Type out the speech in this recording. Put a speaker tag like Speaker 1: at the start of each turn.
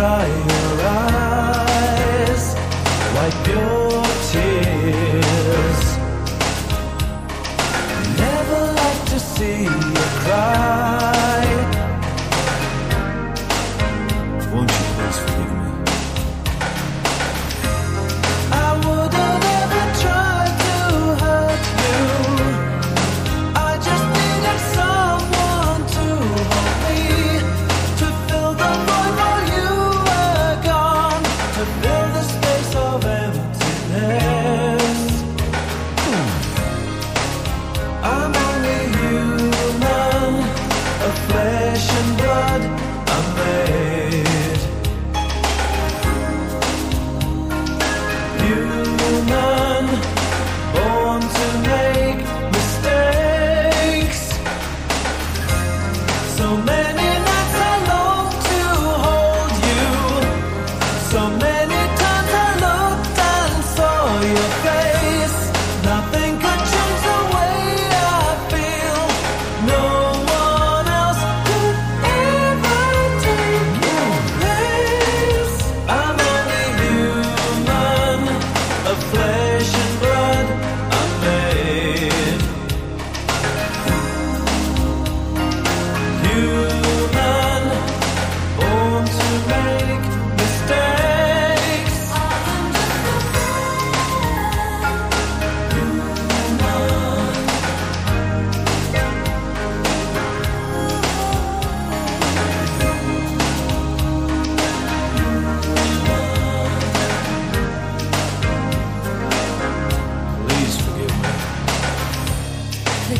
Speaker 1: dry your eyes, wipe your tears. Never like to see you cry. so many